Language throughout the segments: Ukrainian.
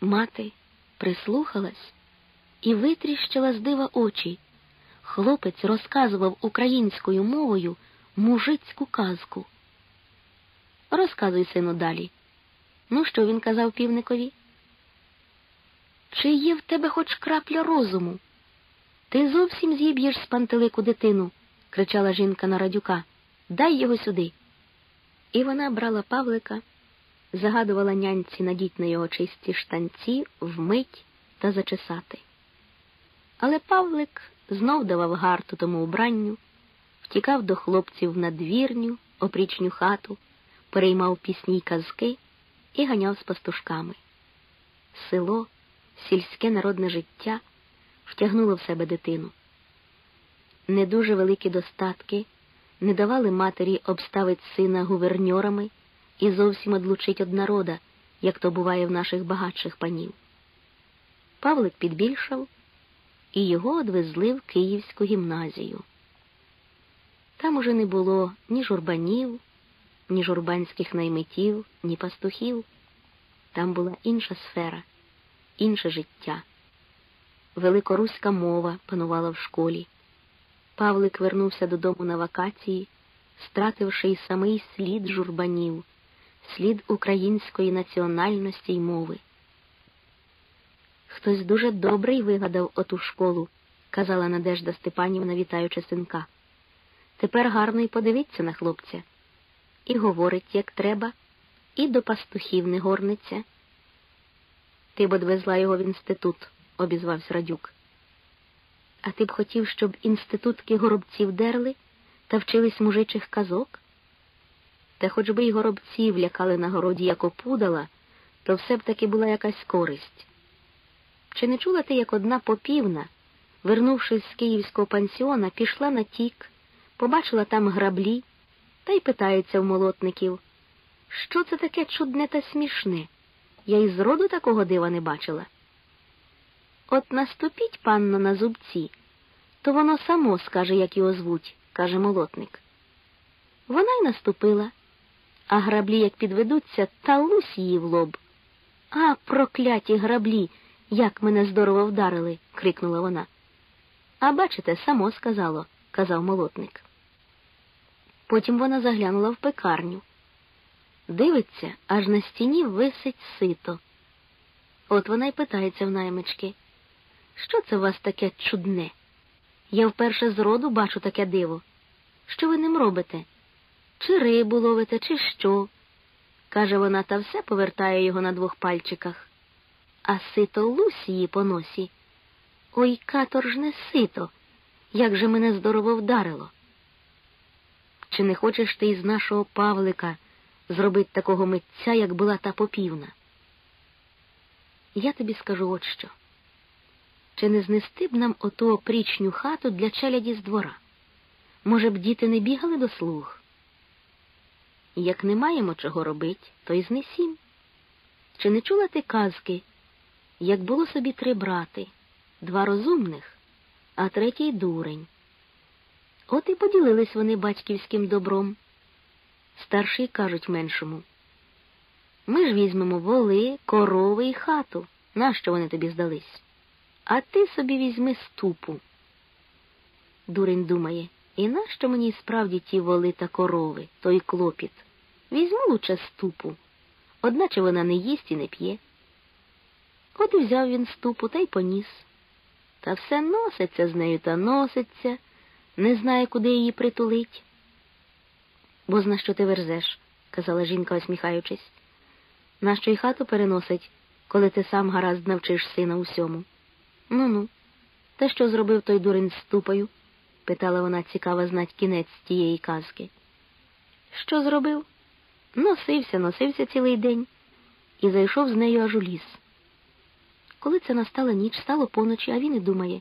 Мати прислухалась і витріщила з дива очі. Хлопець розказував українською мовою мужицьку казку. Розказуй, сину, далі. Ну, що він казав півникові? Чи є в тебе хоч крапля розуму? Ти зовсім з'їб'єш з пантелику дитину, кричала жінка на радюка. Дай його сюди. І вона брала Павлика, загадувала няньці надіть на його чисті штанці, вмить та зачесати. Але Павлик знов давав гарту тому убранню, втікав до хлопців в надвірню, опрічню хату, переймав пісні й казки і ганяв з пастушками. Село, сільське народне життя втягнуло в себе дитину. Не дуже великі достатки не давали матері обставить сина гуверньорами і зовсім одлучить од народа, як то буває в наших багатших панів. Павлик підбільшав, і його одвезли в Київську гімназію. Там уже не було ні журбанів, ні журбанських наймитів, ні пастухів. Там була інша сфера, інше життя. Великоруська мова панувала в школі. Павлик вернувся додому на вакації, стративши й самий слід журбанів, слід української національності й мови. Хтось дуже добрий вигадав оту школу, казала Надежда Степанівна, вітаючи синка. Тепер гарно й подивиться на хлопця. І говорить, як треба, і до пастухів не горниться. Ти б одвезла його в інститут, обізвався Радюк. А ти б хотів, щоб інститутки горобців дерли та вчились мужичих казок? Та хоч би й горобців лякали на городі як опудала, то все б таки була якась користь. Чи не чула ти, як одна попівна, вернувшись з київського пансіона, пішла на тік, побачила там граблі та й питається в молотників, що це таке чудне та смішне? Я й зроду такого дива не бачила. От наступіть, панно, на зубці, то воно само скаже, як його звуть, каже молотник. Вона й наступила, а граблі, як підведуться, та лусь її в лоб. А, прокляті граблі, як мене здорово вдарили, крикнула вона. А бачите, само сказало, казав молотник. Потім вона заглянула в пекарню. Дивиться, аж на стіні висить сито. От вона й питається в наймички. Що це у вас таке чудне? Я вперше з роду бачу таке диво. Що ви ним робите? Чи рибу ловите, чи що? каже вона, та все повертає його на двох пальчиках. А сито лусь її по носі. Ой, каторжне сито, як же мене здорово вдарило. Чи не хочеш ти із нашого Павлика зробити такого митця, як була та попівна? Я тобі скажу от що. Чи не знести б нам оту опрічню хату для челяді з двора? Може б, діти не бігали до слуг? Як не маємо чого робить, то й знесім. Чи не чула ти казки, як було собі три брати, два розумних, а третій дурень? От і поділились вони батьківським добром. Старші кажуть меншому. Ми ж візьмемо воли, корови і хату. Нащо вони тобі здались? А ти собі візьми ступу. Дурень думає, і нащо мені справді ті воли та корови, той клопіт? Візьму лучше ступу, одначе вона не їсть і не п'є. От і взяв він ступу та й поніс. Та все носиться з нею та носиться, не знає, куди її притулить. Бо зна, що ти верзеш, казала жінка, усміхаючись. Нащо й хату переносить, коли ти сам гаразд навчиш сина усьому? Ну ну, та що зробив той дурень з ступою? питала вона, цікава знать кінець тієї казки. Що зробив? Носився, носився цілий день і зайшов з нею аж у ліс. Коли це настала ніч, стало поночі, а він і думає,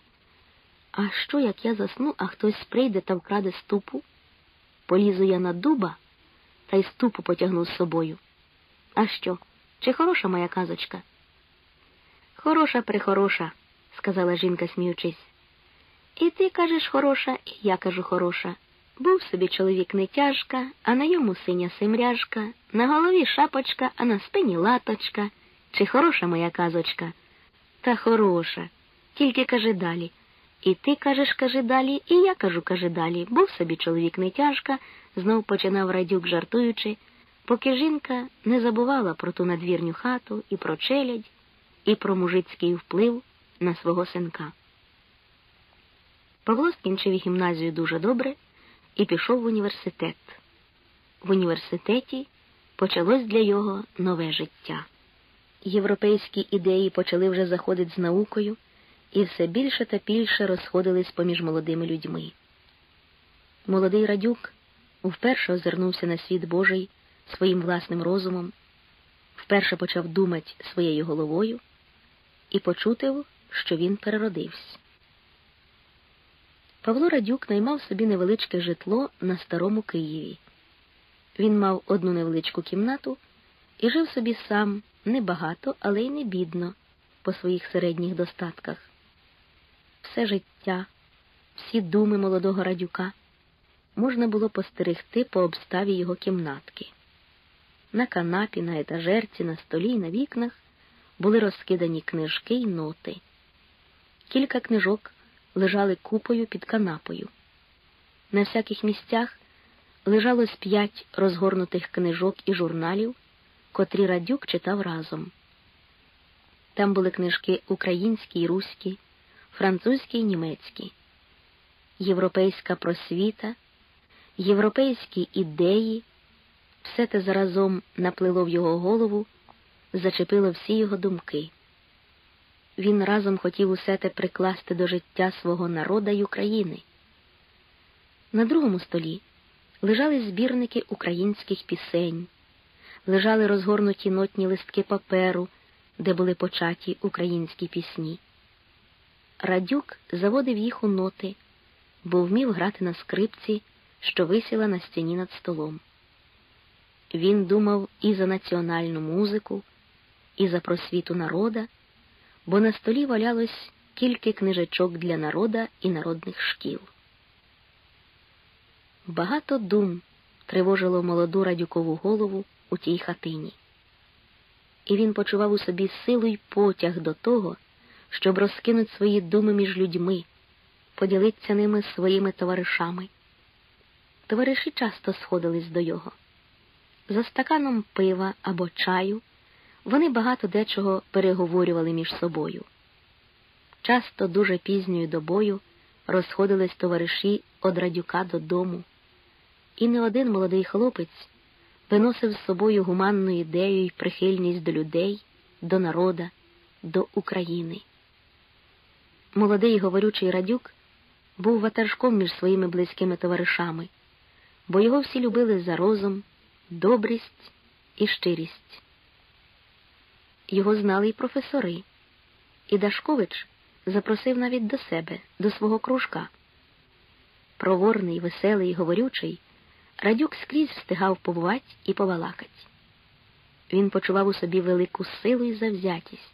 а що, як я засну, а хтось прийде та вкраде ступу? Полізу я на дуба та й ступу потягну з собою. А що? Чи хороша моя казочка? Хороша прихороша, сказала жінка, сміючись. І ти кажеш хороша, і я кажу хороша. Був собі чоловік не тяжка, а на йому синя семряжка, на голові шапочка, а на спині латочка. Чи хороша моя казочка? Та хороша. Тільки кажи далі. І ти кажеш, кажи далі, і я кажу, кажи далі. Був собі чоловік не тяжка, знов починав радюк, жартуючи, поки жінка не забувала про ту надвірню хату і про челядь, і про мужицький вплив на свого синка. Павло скінчив гімназію дуже добре і пішов в університет. В університеті почалось для його нове життя. Європейські ідеї почали вже заходити з наукою і все більше та більше розходились поміж молодими людьми. Молодий радюк вперше озирнувся на світ Божий своїм власним розумом, вперше почав думати своєю головою і почутив, що він переродився. Павло Радюк наймав собі невеличке житло на старому Києві. Він мав одну невеличку кімнату і жив собі сам небагато, але й не бідно по своїх середніх достатках. Все життя, всі думи молодого радюка можна було постерегти по обставі його кімнатки. На канапі, на етажерці, на столі на вікнах були розкидані книжки й ноти. Кілька книжок лежали купою під канапою. На всяких місцях лежалось п'ять розгорнутих книжок і журналів, котрі радюк читав разом. Там були книжки українські й руські, французькі й німецькі, європейська просвіта, європейські ідеї, все те заразом наплило в його голову, зачепило всі його думки. Він разом хотів усе те прикласти до життя свого народа й України. На другому столі лежали збірники українських пісень, лежали розгорнуті нотні листки паперу, де були початі українські пісні. Радюк заводив їх у ноти, бо вмів грати на скрипці, що висіла на стіні над столом. Він думав і за національну музику, і за просвіту народа, бо на столі валялось кілька книжечок для народа і народних шкіл. Багато дум тривожило молоду радюкову голову у тій хатині, і він почував у собі силу й потяг до того, щоб розкинути свої думи між людьми, поділитися ними своїми товаришами. Товариші часто сходились до його. За стаканом пива або чаю вони багато дечого переговорювали між собою. Часто дуже пізньою добою розходились товариші од радюка додому, і не один молодий хлопець виносив з собою гуманну ідею і прихильність до людей, до народа, до України. Молодий говорючий радюк був ватажком між своїми близькими товаришами, бо його всі любили за розум, добрість і щирість. Його знали й професори, і Дашкович запросив навіть до себе, до свого кружка. Проворний, веселий, говорючий, радюк скрізь встигав побувати і побалакать. Він почував у собі велику силу і завзятість.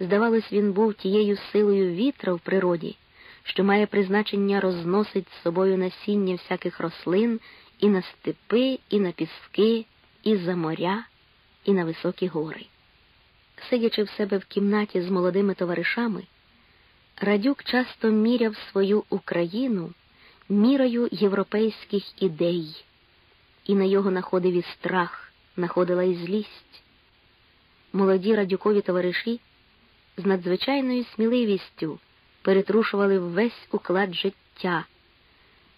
Здавалось, він був тією силою вітра в природі, що має призначення розносить з собою насіння всяких рослин і на степи, і на піски, і за моря, і на високі гори. Сидячи в себе в кімнаті з молодими товаришами, Радюк часто міряв свою Україну мірою європейських ідей, і на його находив і страх, находила і злість. Молоді радюкові товариші з надзвичайною сміливістю перетрушували весь уклад життя,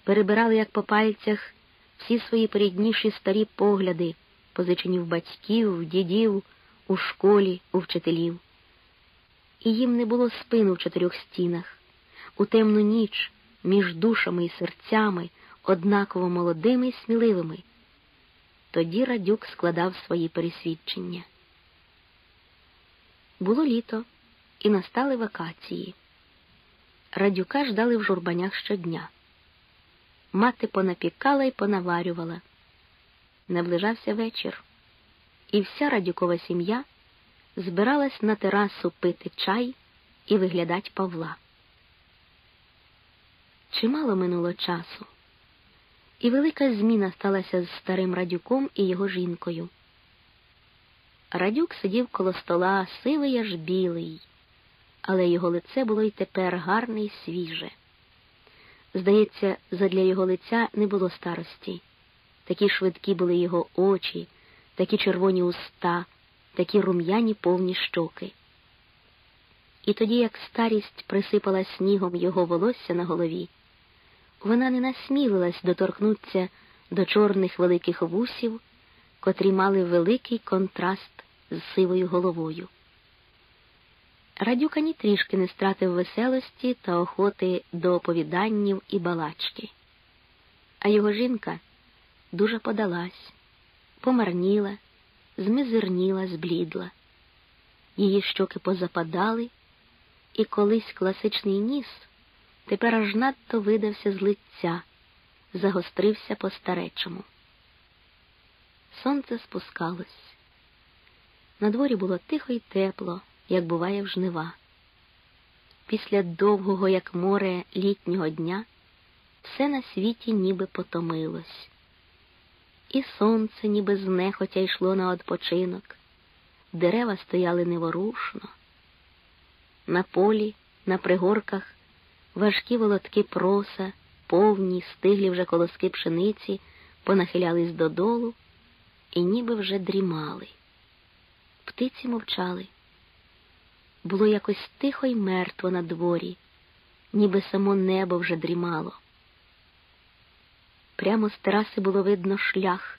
перебирали, як по пальцях, всі свої передніші старі погляди, позичені в батьків, в дідів, у школі, у вчителів. І їм не було спину в чотирьох стінах, у темну ніч між душами і серцями, однаково молодими і сміливими. Тоді Радюк складав свої пересвідчення. Було літо, і настали вакації. Радюка ждали в журбанях щодня. Мати понапікала і понаварювала. Наближався вечір, і вся радюкова сім'я збиралась на терасу пити чай і виглядать Павла. Чимало минуло часу, і велика зміна сталася з старим радюком і його жінкою. Радюк сидів коло стола, сивий аж білий, але його лице було й тепер гарне й свіже. Здається, задля його лиця не було старості. Такі швидкі були його очі, такі червоні уста, такі рум'яні повні щоки. І тоді, як старість присипала снігом його волосся на голові, вона не насмілилась доторкнутися до чорних великих вусів, котрі мали великий контраст з сивою головою. Радюка ні трішки не стратив веселості та охоти до оповіданнів і балачки. А його жінка дуже подалась, помарніла, змизерніла, зблідла. Її щоки позападали, і колись класичний ніс тепер аж надто видався з лиця, загострився по старечому. Сонце спускалось. На дворі було тихо й тепло, як буває в жнива. Після довгого, як море, літнього дня все на світі ніби потомилось, і сонце, ніби знехотя йшло на odpoczynок, дерева стояли неворушно. На полі, на пригорках важкі волотки проса, повні, стиглі вже колоски пшениці, понахилялись додолу і ніби вже дрімали. Птиці мовчали. Було якось тихо й мертво на дворі, ніби само небо вже дрімало. Прямо з тераси було видно шлях,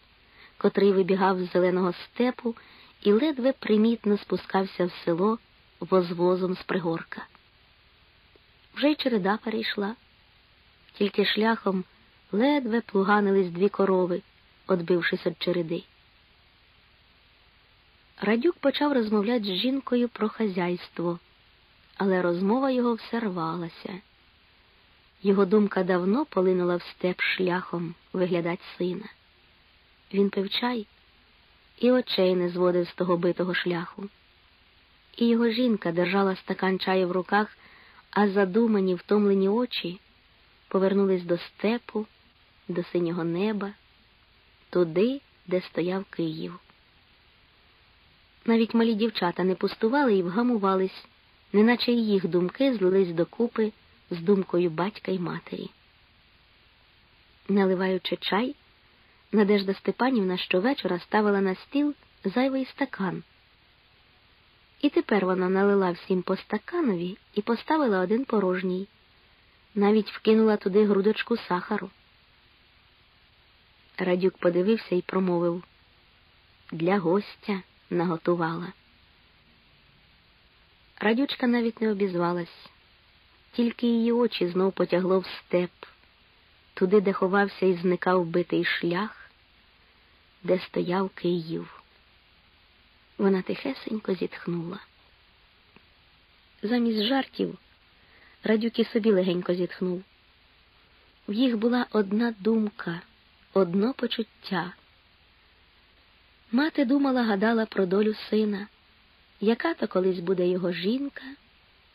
котрий вибігав з зеленого степу і ледве примітно спускався в село возвозом з пригорка. Вже й череда перейшла, тільки шляхом ледве плуганились дві корови, отбившись від череди. Радюк почав розмовляти з жінкою про хазяйство, але розмова його все рвалася. Його думка давно полинула в степ шляхом виглядать сина. Він пив чай і очей не зводив з того битого шляху. І його жінка держала стакан чаю в руках, а задумані, втомлені очі повернулись до степу, до синього неба, туди, де стояв Київ. Навіть малі дівчата не пустували і вгамувались, неначе їх думки злились докупи з думкою батька й матері. Наливаючи чай, Надежда Степанівна щовечора ставила на стіл зайвий стакан. І тепер вона налила всім по стаканові і поставила один порожній, навіть вкинула туди грудочку сахару. Радюк подивився і промовив для гостя наготувала. Радючка навіть не обізвалась, тільки її очі знов потягло в степ, туди, де ховався і зникав битий шлях, де стояв Київ. Вона тихесенько зітхнула. Замість жартів Радюк і собі легенько зітхнув. В їх була одна думка, одно почуття. Мати думала, гадала про долю сина, яка то колись буде його жінка,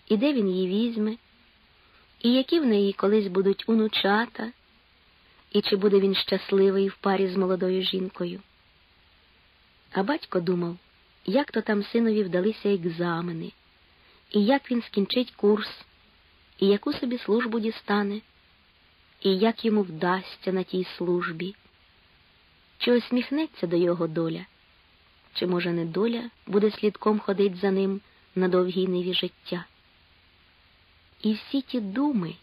і де він її візьме, і які в неї колись будуть унучата, і чи буде він щасливий в парі з молодою жінкою. А батько думав, як то там синові вдалися екзамени, і як він скінчить курс, і яку собі службу дістане, і як йому вдасться на тій службі? Чи осміхнеться до його доля, чи, може, не доля буде слідком ходить за ним на довгій ниві життя. І всі ті думи,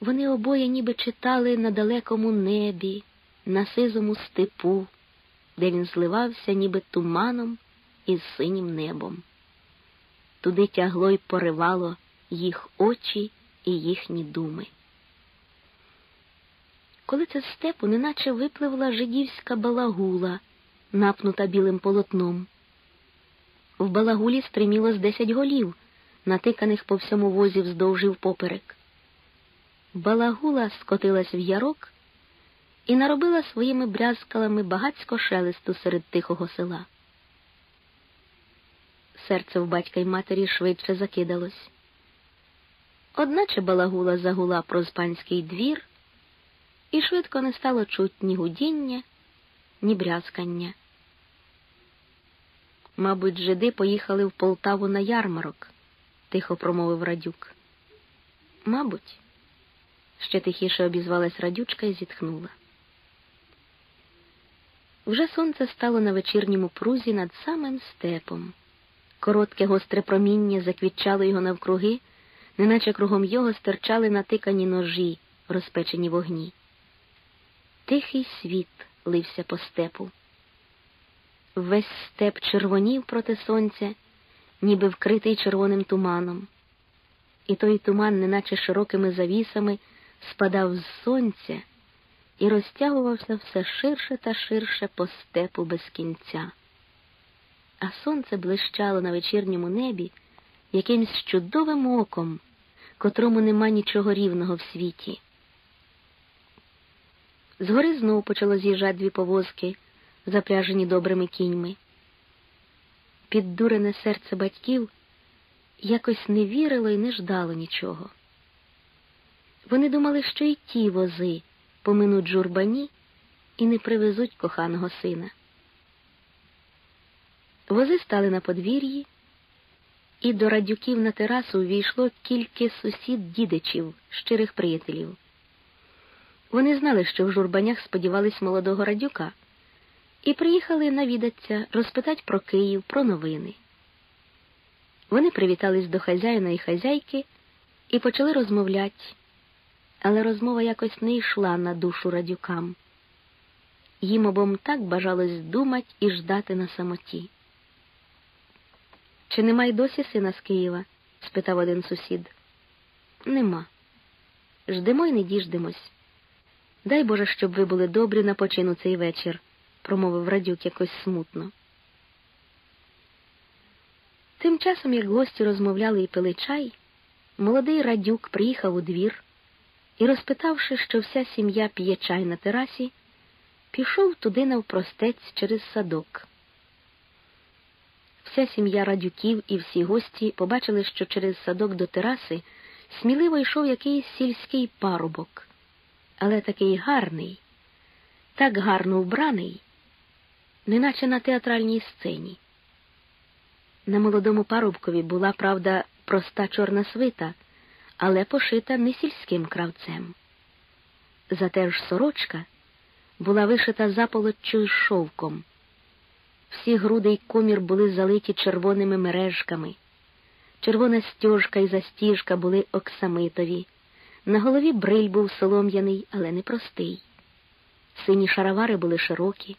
вони обоє ніби читали на далекому небі, на сизому степу, де він зливався ніби туманом із синім небом. Туди тягло й поривало їх очі і їхні думи коли це степу неначе випливла жидівська балагула, напнута білим полотном. В балагулі стриміло з десять голів, натиканих по всьому возі вздовж і впоперек. Балагула скотилась в ярок і наробила своїми брязкалами багацько шелесту серед тихого села. Серце в батька й матері швидше закидалось. Одначе балагула загула про панський двір і швидко не стало чуть ні гудіння, ні брязкання. Мабуть, жиди поїхали в Полтаву на ярмарок, тихо промовив радюк. Мабуть, ще тихіше обізвалась радючка і зітхнула. Вже сонце стало на вечірньому прузі над самим степом. Коротке гостре проміння заквітчало його навкруги, неначе кругом його стирчали натикані ножі, розпечені вогні. Тихий світ лився по степу. Весь степ червонів проти сонця, ніби вкритий червоним туманом, і той туман, неначе широкими завісами, спадав з сонця і розтягувався все ширше та ширше по степу без кінця. А сонце блищало на вечірньому небі якимсь чудовим оком, котрому нема нічого рівного в світі. Згори знову почало з'їжджати дві повозки, запряжені добрими кіньми. Піддурене серце батьків якось не вірило і не ждало нічого. Вони думали, що й ті вози поминуть журбані і не привезуть коханого сина. Вози стали на подвір'ї, і до радюків на терасу увійшло кілька сусід дідичів, щирих приятелів. Вони знали, що в журбанях сподівались молодого радюка, і приїхали навідатися, розпитати про Київ, про новини. Вони привітались до хазяїна і хазяйки і почали розмовляти, але розмова якось не йшла на душу радюкам. Їм обом так бажалось думати і ждати на самоті. Чи нема й досі сина з Києва? спитав один сусід. Нема. Ждемо й не діждемось. Дай Боже, щоб ви були добрі на почину цей вечір, промовив радюк якось смутно. Тим часом, як гості розмовляли і пили чай, молодий радюк приїхав у двір і, розпитавши, що вся сім'я п'є чай на терасі, пішов туди навпростець через садок. Вся сім'я радюків і всі гості побачили, що через садок до тераси сміливо йшов якийсь сільський парубок, але такий гарний, так гарно вбраний, неначе на театральній сцені. На молодому парубкові була, правда, проста чорна свита, але пошита не сільським кравцем. Зате ж сорочка була вишита заполоччю шовком. Всі груди й комір були залиті червоними мережками. Червона стяжка і застіжка були оксамитові. На голові бриль був солом'яний, але не простий. Сині шаровари були широкі.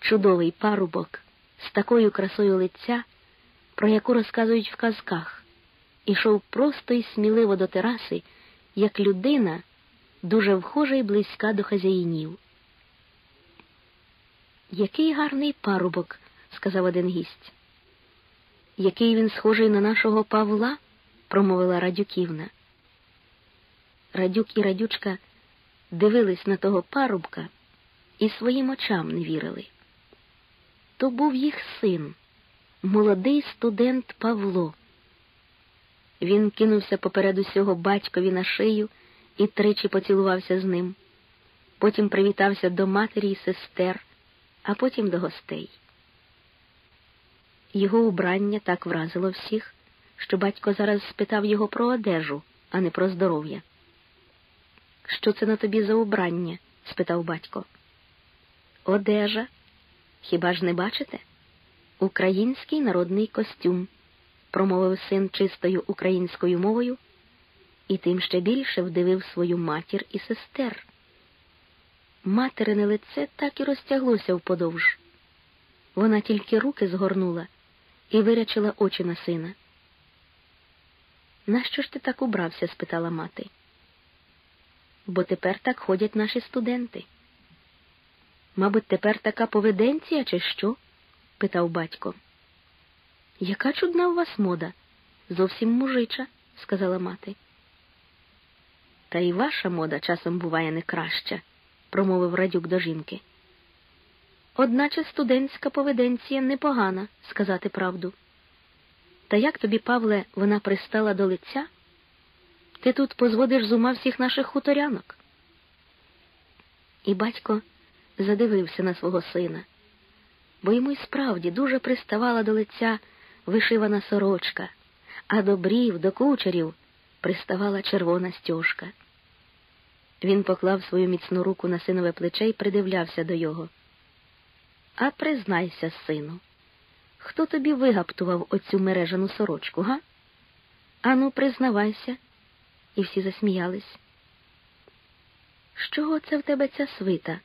Чудовий парубок з такою красою лиця, про яку розказують в казках, ішов просто і сміливо до тераси, як людина, дуже вхожа й близька до хазяїнів. Який гарний парубок, сказав один гість. Який він схожий на нашого Павла, промовила Радюківна. Радюк і радючка дивились на того парубка і своїм очам не вірили. То був їх син, молодий студент Павло. Він кинувся поперед усього батькові на шию і тричі поцілувався з ним. Потім привітався до матері і сестер а потім до гостей. Його убрання так вразило всіх, що батько зараз спитав його про одежу, а не про здоров'я. Що це на тобі за убрання? спитав батько. Одежа. Хіба ж не бачите? Український народний костюм, промовив син чистою українською мовою, і тим ще більше вдивив свою матір і сестер. Материне лице так і розтяглося вподовж. Вона тільки руки згорнула і вирячила очі на сина. Нащо ж ти так убрався? спитала мати. Бо тепер так ходять наші студенти. Мабуть, тепер така поведенція, чи що? питав батько. Яка чудна у вас мода? Зовсім мужича, сказала мати. Та й ваша мода часом буває не краща промовив радюк до жінки. Одначе студентська поведенція непогана, сказати правду. Та як тобі, Павле, вона пристала до лиця? Ти тут позводиш з ума всіх наших хуторянок. І батько задивився на свого сина. бо йому й справді дуже приставала до лиця вишивана сорочка, а до брів, до кучерів приставала червона стьожка. Він поклав свою міцну руку на синове плече і придивлявся до його. А признайся, сину, хто тобі вигаптував оцю мережану сорочку, га? Ану, признавайся. І всі засміялись. З чого це в тебе ця свита?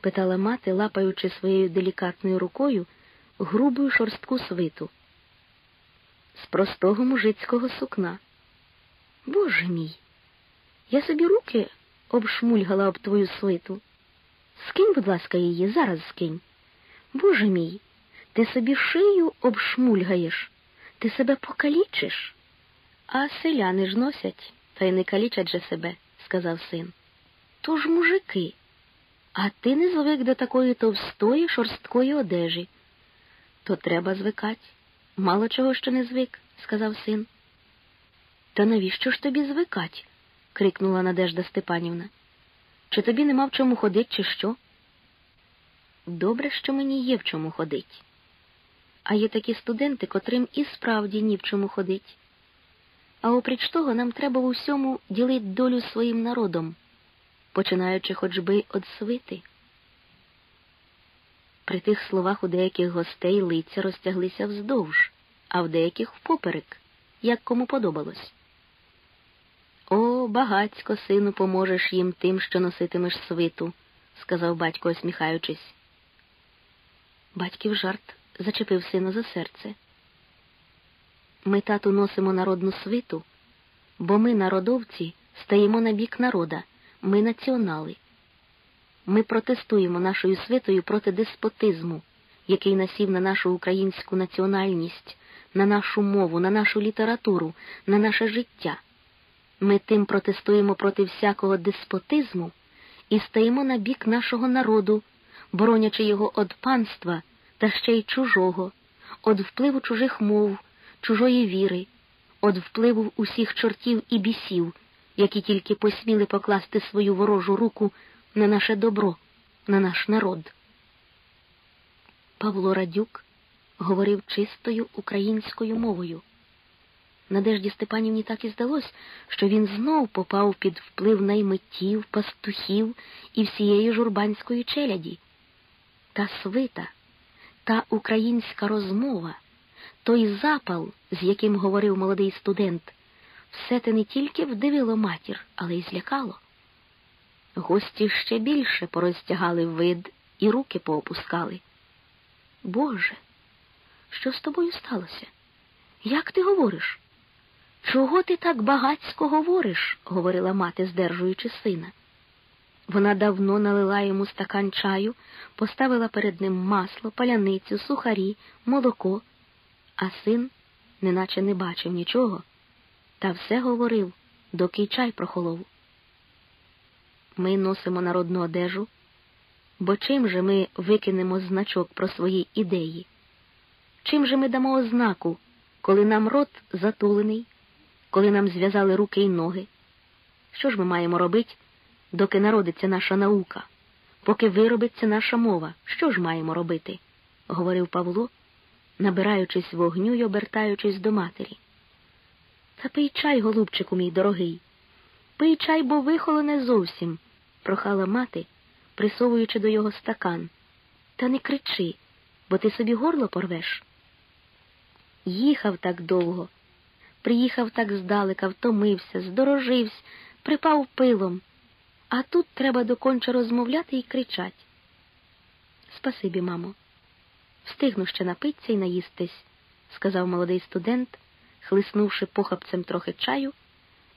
Питала мати, лапаючи своєю делікатною рукою грубу шорстку свиту. З простого мужицького сукна. Боже мій, я собі руки обшмульгала об твою свиту. Скинь, будь ласка, її, зараз скинь. Боже мій, ти собі шию обшмульгаєш, ти себе покалічиш. А селяни ж носять, та й не калічать же себе, сказав син. То ж мужики, а ти не звик до такої товстої шорсткої одежі. То треба звикать. Мало чого що не звик, сказав син. Та навіщо ж тобі звикать? крикнула Надежда Степанівна. Чи тобі нема в чому ходить, чи що? Добре, що мені є в чому ходить. А є такі студенти, котрим і справді ні в чому ходить. А опріч того, нам треба в усьому ділити долю своїм народом, починаючи хоч би од свити. При тих словах у деяких гостей лиця розтяглися вздовж, а в деяких впоперек, як кому подобалось. О, багацько, сину, поможеш їм тим, що носитимеш свиту, сказав батько, усміхаючись. Батьків жарт зачепив сина за серце. Ми, тату, носимо народну свиту, бо ми, народовці, стаємо на бік народа, ми націонали. Ми протестуємо нашою свитою проти деспотизму, який насів на нашу українську національність, на нашу мову, на нашу літературу, на наше життя. Ми тим протестуємо проти всякого деспотизму і стаємо на бік нашого народу, боронячи його від панства та ще й чужого, від впливу чужих мов, чужої віри, від впливу усіх чортів і бісів, які тільки посміли покласти свою ворожу руку на наше добро, на наш народ. Павло Радюк говорив чистою українською мовою. Надежді Степанівні так і здалось, що він знов попав під вплив наймитів, пастухів і всієї журбанської челяді. Та свита, та українська розмова, той запал, з яким говорив молодий студент, все те не тільки вдивило матір, але й злякало. Гості ще більше порозтягали вид і руки поопускали. Боже, що з тобою сталося? Як ти говориш? Чого ти так багацько говориш? говорила мати, здержуючи сина. Вона давно налила йому стакан чаю, поставила перед ним масло, паляницю, сухарі, молоко, а син неначе не бачив нічого, та все говорив, доки чай прохолов. Ми носимо народну одежу, бо чим же ми викинемо значок про свої ідеї? Чим же ми дамо ознаку, коли нам рот затулений? коли нам зв'язали руки й ноги. Що ж ми маємо робити, доки народиться наша наука, поки виробиться наша мова? Що ж маємо робити? говорив Павло, набираючись вогню й обертаючись до матері. Та пий чай, голубчику мій дорогий. Пий чай, бо вихолоне зовсім, прохала мати, присовуючи до його стакан. Та не кричи, бо ти собі горло порвеш. Їхав так довго. Приїхав так здалека, втомився, здорожився, припав пилом. А тут треба доконче розмовляти і кричать. Спасибі, мамо. Встигну ще напитися і наїстись, сказав молодий студент, хлиснувши похапцем трохи чаю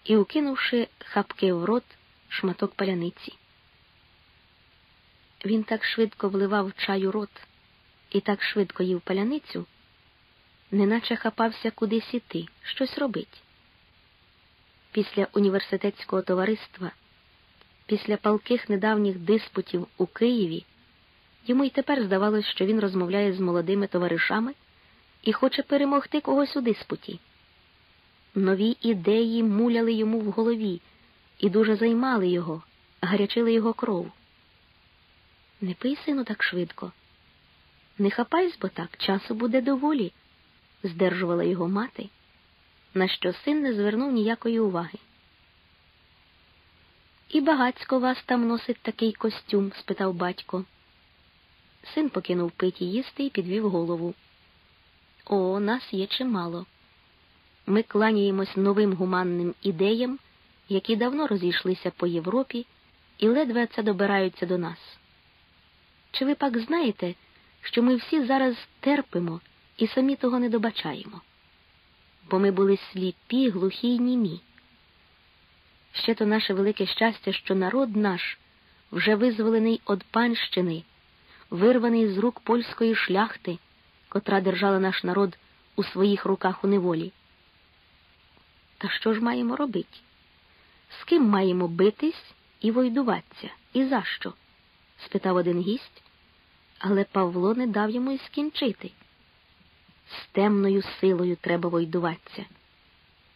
і укинувши хапки в рот шматок паляниці. Він так швидко вливав чаю рот і так швидко їв паляницю неначе хапався кудись іти, щось робить. Після університетського товариства, після палких недавніх диспутів у Києві, йому й тепер здавалось, що він розмовляє з молодими товаришами і хоче перемогти когось у диспуті. Нові ідеї муляли йому в голові і дуже займали його, гарячили його кров. Не пий, сину, так швидко. Не хапайсь, бо так, часу буде доволі, здержувала його мати, на що син не звернув ніякої уваги. І багацько вас там носить такий костюм? спитав батько. Син покинув питі їсти і підвів голову. О, нас є чимало. Ми кланяємось новим гуманним ідеям, які давно розійшлися по Європі і ледве це добираються до нас. Чи ви пак знаєте, що ми всі зараз терпимо і самі того не добачаємо? Бо ми були сліпі, глухі й німі. Ще то наше велике щастя, що народ наш вже визволений од панщини, вирваний з рук польської шляхти, котра держала наш народ у своїх руках у неволі. Та що ж маємо робити? З ким маємо битись і войдуватися? І за що? спитав один гість, але Павло не дав йому й скінчити. З темною силою треба войдуватися.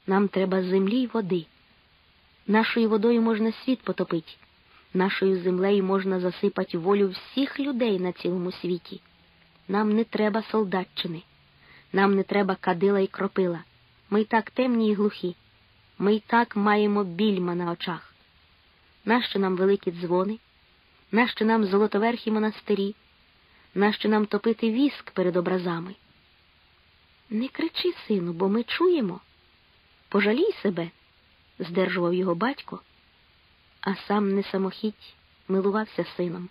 Нам треба землі й води. Нашою водою можна світ потопить, нашою землею можна засипати волю всіх людей на цілому світі. Нам не треба солдатчини, нам не треба кадила і кропила. Ми так темні й глухі. Ми й так маємо більма на очах. Нащо нам великі дзвони? Нащо нам золотоверхі монастирі? Нащо нам топити віск перед образами? Не кричи, сину, бо ми чуємо. Пожалій себе, здержував його батько, а сам не самохідь милувався сином.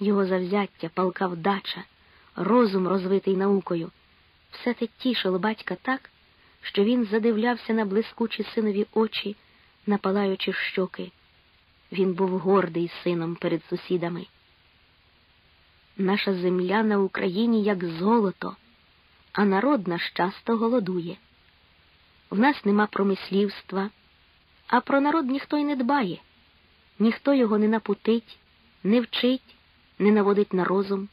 Його завзяття, палка вдача, розум розвитий наукою, все те тішило батька так, що він задивлявся на блискучі синові очі, напалаючи щоки. Він був гордий сином перед сусідами. Наша земля на Україні як золото, а народ наш часто голодує. В нас нема промислівства, а про народ ніхто й не дбає, ніхто його не напутить, не вчить, не наводить на розум.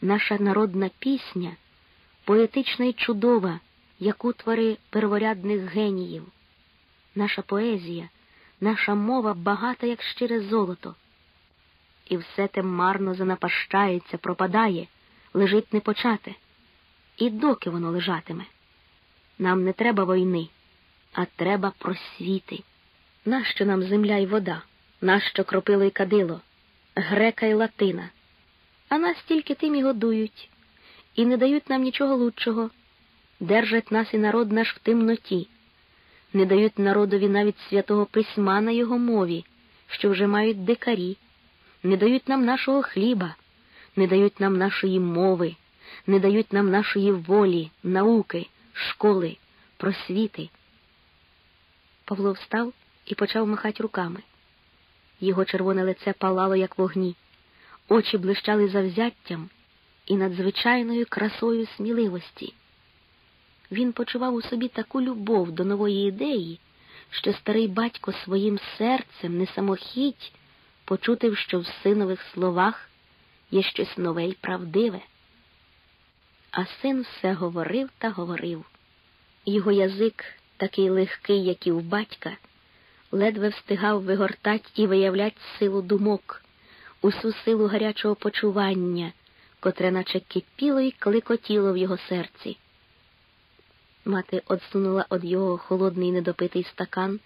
Наша народна пісня поетична й чудова як утвори перворядних геніїв. Наша поезія, наша мова багата, як щире золото. І все те марно занапащається, пропадає, лежить непочате. І доки воно лежатиме. Нам не треба війни, а треба просвіти. Нащо нам земля й вода, нащо кропило й кадило, грека й латина, а нас тільки тим і годують, і не дають нам нічого лучшого держать нас і народ наш в темноті, не дають народові навіть святого письма на його мові, що вже мають дикарі, не дають нам нашого хліба, не дають нам нашої мови, не дають нам нашої волі, науки, школи, просвіти. Павло встав і почав махати руками. Його червоне лице палало, як вогні, очі блищали завзяттям і надзвичайною красою сміливості. Він почував у собі таку любов до нової ідеї, що старий батько своїм серцем не самохідь почутив, що в синових словах є щось нове й правдиве. А син все говорив та говорив. Його язик, такий легкий, як і у батька, ледве встигав вигортать і виявлять силу думок, усю силу гарячого почування, котре наче кипіло й кликотіло в його серці. Мати одсунула од його холодний недопитий стакан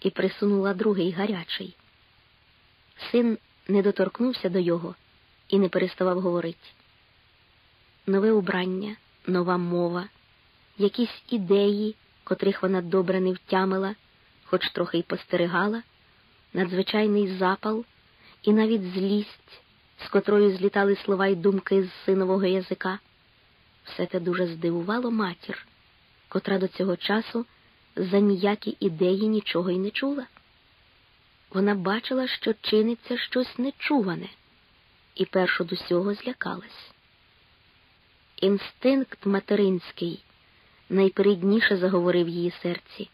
і присунула другий гарячий. Син не доторкнувся до його і не переставав говорити. Нове убрання, нова мова, якісь ідеї, котрих вона добре не втямила, хоч трохи й постерегала, надзвичайний запал і навіть злість, з котрою злітали слова й думки з синового язика. Все те дуже здивувало матір котра до цього часу за ніякі ідеї нічого й не чула. Вона бачила, що чиниться щось нечуване, і першу до цього злякалась. Інстинкт материнський найпередніше заговорив її серці.